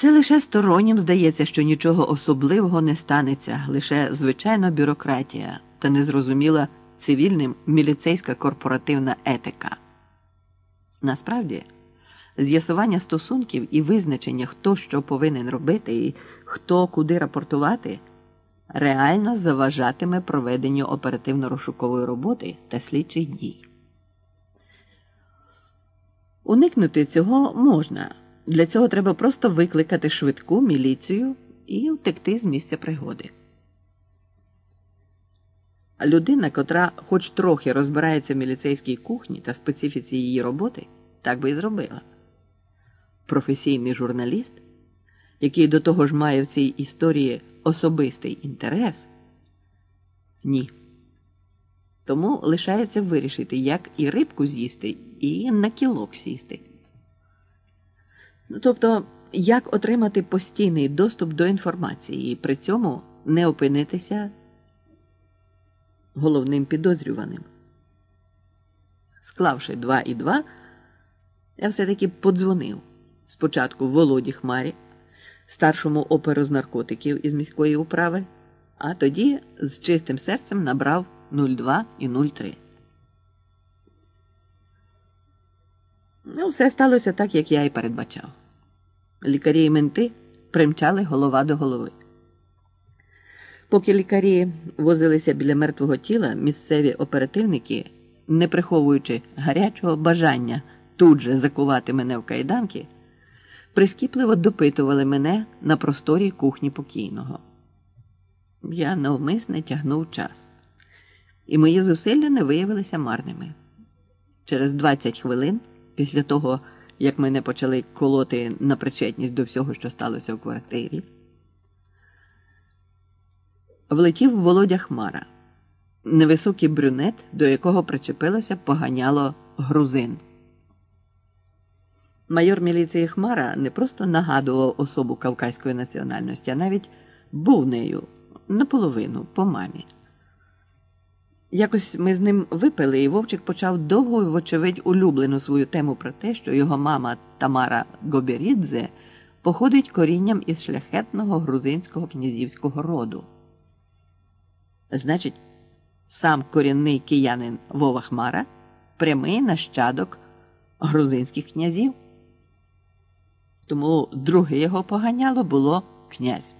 Це лише стороннім здається, що нічого особливого не станеться, лише звичайна бюрократія та незрозуміла цивільним міліцейська корпоративна етика. Насправді, з'ясування стосунків і визначення, хто що повинен робити і хто куди рапортувати, реально заважатиме проведенню оперативно-розшукової роботи та слідчих дій. Уникнути цього можна. Для цього треба просто викликати швидку міліцію і втекти з місця пригоди. Людина, котра хоч трохи розбирається в міліцейській кухні та специфіці її роботи, так би і зробила. Професійний журналіст, який до того ж має в цій історії особистий інтерес, ні. Тому лишається вирішити, як і рибку з'їсти, і на кілок сісти. Ну, тобто, як отримати постійний доступ до інформації і при цьому не опинитися головним підозрюваним. Склавши два і два, я все-таки подзвонив спочатку Володі Хмарі, старшому оперу з наркотиків із міської управи, а тоді з чистим серцем набрав 02 і 03. Ну, все сталося так, як я і передбачав. Лікарі і менти примчали голова до голови. Поки лікарі возилися біля мертвого тіла, місцеві оперативники, не приховуючи гарячого бажання тут же закувати мене в кайданки, прискіпливо допитували мене на просторі кухні покійного. Я навмисне тягнув час, і мої зусилля не виявилися марними. Через 20 хвилин, після того, як мене почали колоти на причетність до всього, що сталося в квартирі, влетів Володя Хмара, невисокий брюнет, до якого причепилося поганяло грузин. Майор міліції Хмара не просто нагадував особу кавказької національності, а навіть був нею наполовину по мамі. Якось ми з ним випили, і Вовчик почав довго і, вочевидь, улюблену свою тему про те, що його мама Тамара Гоберідзе походить корінням із шляхетного грузинського князівського роду. Значить, сам корінний киянин Вова Хмара прямий нащадок грузинських князів. Тому друге його поганяло було князь.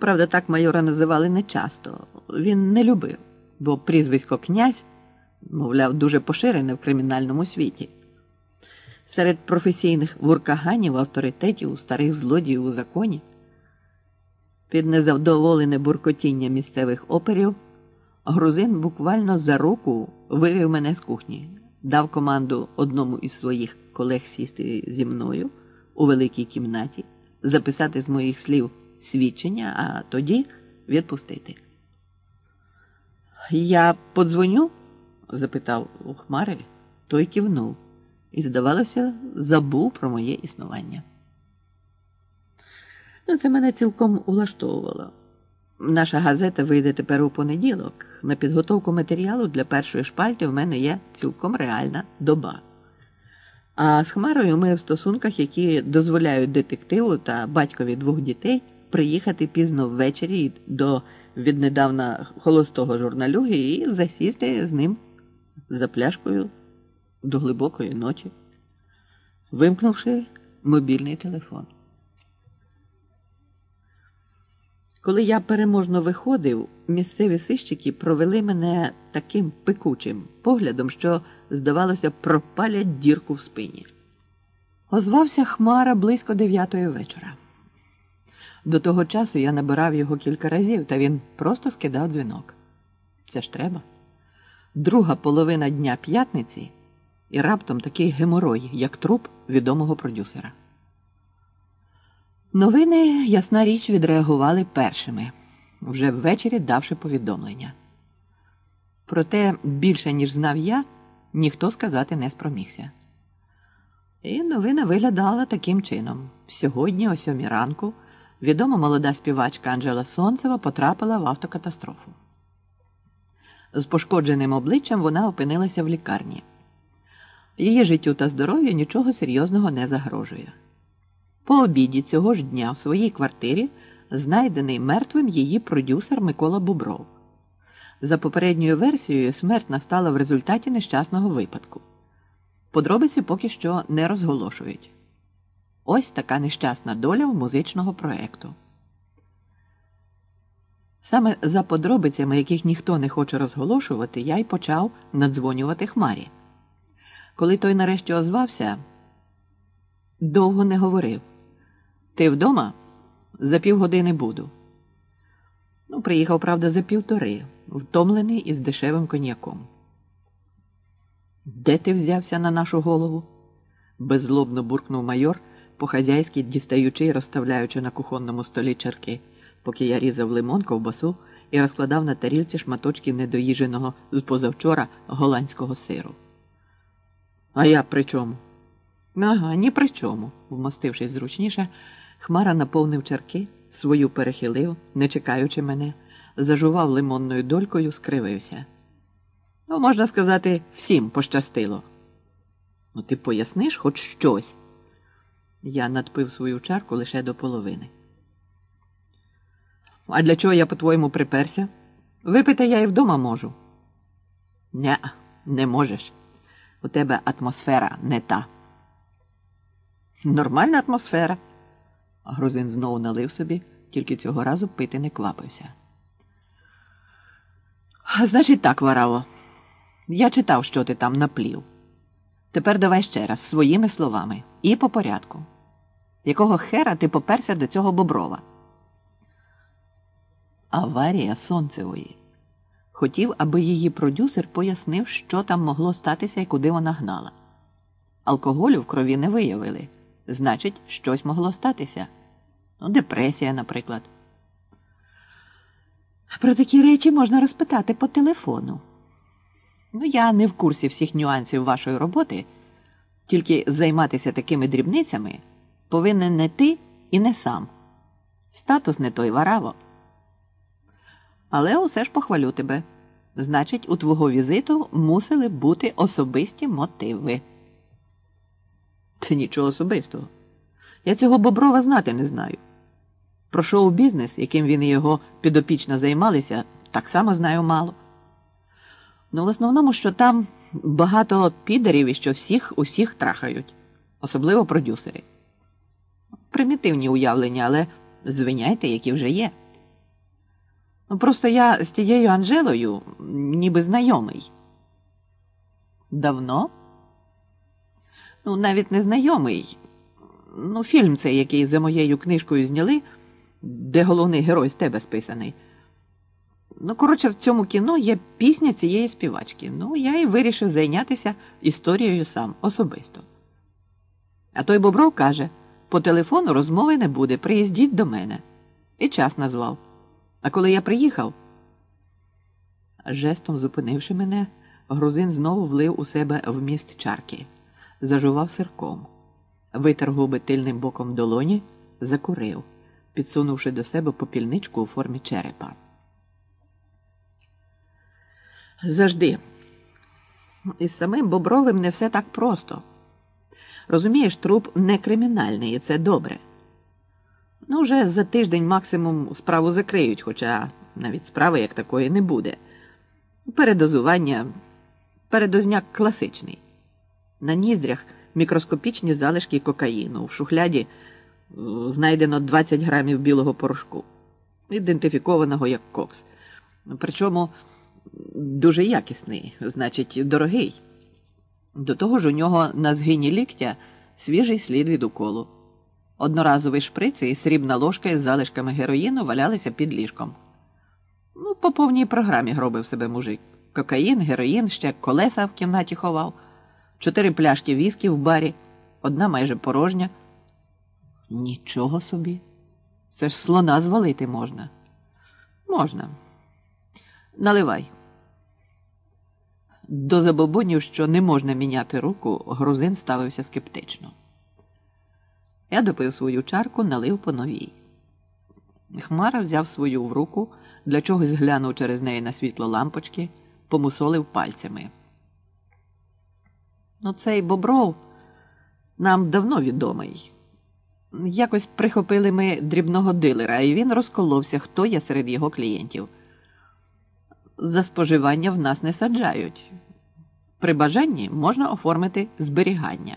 Правда, так майора називали нечасто. Він не любив, бо прізвисько князь, мовляв, дуже поширене в кримінальному світі. Серед професійних вуркаганів, авторитетів, старих злодіїв у законі. Під незадоволене буркотіння місцевих оперів грузин буквально за руку вивів мене з кухні, дав команду одному із своїх колег сісти зі мною у великій кімнаті, записати з моїх слів свідчення, а тоді відпустити. Я подзвоню? запитав у Хмареві, той кивнув і, здавалося, забув про моє існування. Ну, це мене цілком улаштовувало. Наша газета вийде тепер у понеділок. На підготовку матеріалу для першої шпальти в мене є цілком реальна доба. А з Хмарою ми в стосунках, які дозволяють детективу та батькові двох дітей приїхати пізно ввечері до віднедавна холостого журналюги і засісти з ним за пляшкою до глибокої ночі, вимкнувши мобільний телефон. Коли я переможно виходив, місцеві сищики провели мене таким пекучим поглядом, що, здавалося, пропалять дірку в спині. Озвався Хмара близько дев'ятої вечора. До того часу я набирав його кілька разів, та він просто скидав дзвінок. Це ж треба. Друга половина дня п'ятниці і раптом такий геморой, як труп відомого продюсера. Новини, ясна річ, відреагували першими, вже ввечері давши повідомлення. Проте більше, ніж знав я, ніхто сказати не спромігся. І новина виглядала таким чином: сьогодні, о сьомій ранку, відома молода співачка Анжела Сонцева потрапила в автокатастрофу. З пошкодженим обличчям вона опинилася в лікарні. Її життю та здоров'ю нічого серйозного не загрожує. По обіді цього ж дня в своїй квартирі знайдений мертвим її продюсер Микола Бобров. За попередньою версією, смерть настала в результаті нещасного випадку. Подробиці поки що не розголошують. Ось така нещасна доля в музичного проєкту. Саме за подробицями, яких ніхто не хоче розголошувати, я й почав надзвонювати Хмарі. Коли той нарешті озвався, довго не говорив. Ти вдома? За півгодини буду. Ну, приїхав, правда, за півтори, втомлений і з дешевим коньяком. Де ти взявся на нашу голову? беззлобно буркнув майор, по-хазяйськи дістаючи і розставляючи на кухонному столі чарки, поки я різав лимон, ковбасу і розкладав на тарілці шматочки недоїженого з позавчора голландського сиру. А я при чому? Ага, ні при чому, вмостившись зручніше, Хмара наповнив чарки, свою перехилив, не чекаючи мене, зажував лимонною долькою, скривився. Ну, можна сказати, всім пощастило. Ну, ти поясниш хоч щось. Я надпив свою чарку лише до половини. А для чого я, по-твоєму, приперся? Випити я і вдома можу. Не, не можеш. У тебе атмосфера не та. Нормальна атмосфера. Грузин знову налив собі, тільки цього разу пити не квапився. Значить так, Вараво, я читав, що ти там наплів. Тепер давай ще раз своїми словами і по порядку. Якого хера ти поперся до цього боброва? Аварія сонцевої. Хотів, аби її продюсер пояснив, що там могло статися і куди вона гнала. Алкоголю в крові не виявили. Значить, щось могло статися. Ну, депресія, наприклад. Про такі речі можна розпитати по телефону. Ну, я не в курсі всіх нюансів вашої роботи, тільки займатися такими дрібницями повинен не ти і не сам. Статус не той вараво. Але усе ж похвалю тебе. Значить, у твого візиту мусили бути особисті мотиви. Це нічого особистого. Я цього Боброва знати не знаю. Про шоу-бізнес, яким він і його підопічно займалися, так само знаю мало. Ну, в основному, що там багато підерів і що всіх усіх трахають, особливо продюсери. Примітивні уявлення, але звиняйте, які вже є. Ну, Просто я з тією Анжелою ніби знайомий. Давно? Ну, навіть не знайомий. Ну, фільм цей, який за моєю книжкою зняли, де головний герой з тебе списаний. Ну, коротше, в цьому кіно є пісня цієї співачки. Ну, я і вирішив зайнятися історією сам особисто. А той Бобров каже: по телефону розмови не буде, приїздіть до мене. І час назвав. А коли я приїхав, жестом зупинивши мене, грузин знову влив у себе вміст чарки, зажував сирком, витер губи тильним боком долоні, закурив, підсунувши до себе попільничку у формі черепа. Завжди. Із самим Бобровим не все так просто. Розумієш, труп не кримінальний, і це добре. Ну, вже за тиждень максимум справу закриють, хоча навіть справи як такої не буде. Передозування, передозняк класичний. На ніздрях мікроскопічні залишки кокаїну. В шухляді знайдено 20 грамів білого порошку, ідентифікованого як кокс. Причому дуже якісний, значить, дорогий. До того ж, у нього на згині ліктя свіжий слід від уколу. Одноразовий шприц і срібна ложка із залишками героїну валялися під ліжком. Ну, по повній програмі гробив себе мужик. Кокаїн, героїн, ще колеса в кімнаті ховав, чотири пляшки віскі в барі, одна майже порожня. Нічого собі. Це ж слона звалити можна. Можна. Наливай. До забобонів, що не можна міняти руку, грузин ставився скептично. Я допив свою чарку, налив по новій. Хмара взяв свою в руку, для чогось глянув через неї на світло лампочки, помусолив пальцями. Ну, цей Бобров нам давно відомий. Якось прихопили ми дрібного дилера, і він розколовся, хто є серед його клієнтів. За споживання в нас не саджають. При бажанні можна оформити зберігання.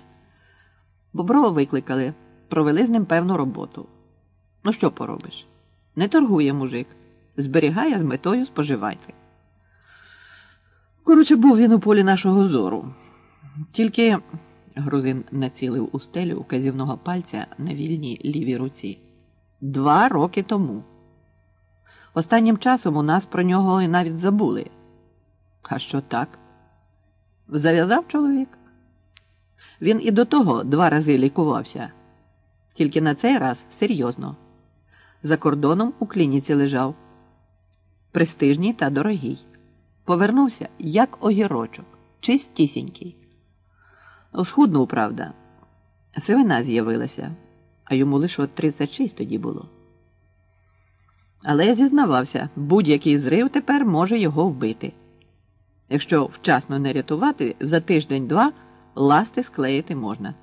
Боброва викликали, провели з ним певну роботу. Ну, що поробиш? Не торгує мужик, зберігає з метою споживати. Коротше, був він у полі нашого зору. Тільки грузин націлив у стелю указівного пальця на вільній лівій руці. Два роки тому. Останнім часом у нас про нього і навіть забули. А що так? Зав'язав чоловік. Він і до того два рази лікувався, тільки на цей раз серйозно. За кордоном у клініці лежав. Престижній та дорогий. Повернувся, як огірочок, чистісінький. Схуднув, правда. Сивина з'явилася, а йому лише от 36 тоді було. Але зізнавався, будь-який зрив тепер може його вбити. Якщо вчасно не рятувати, за тиждень-два ласти склеїти можна.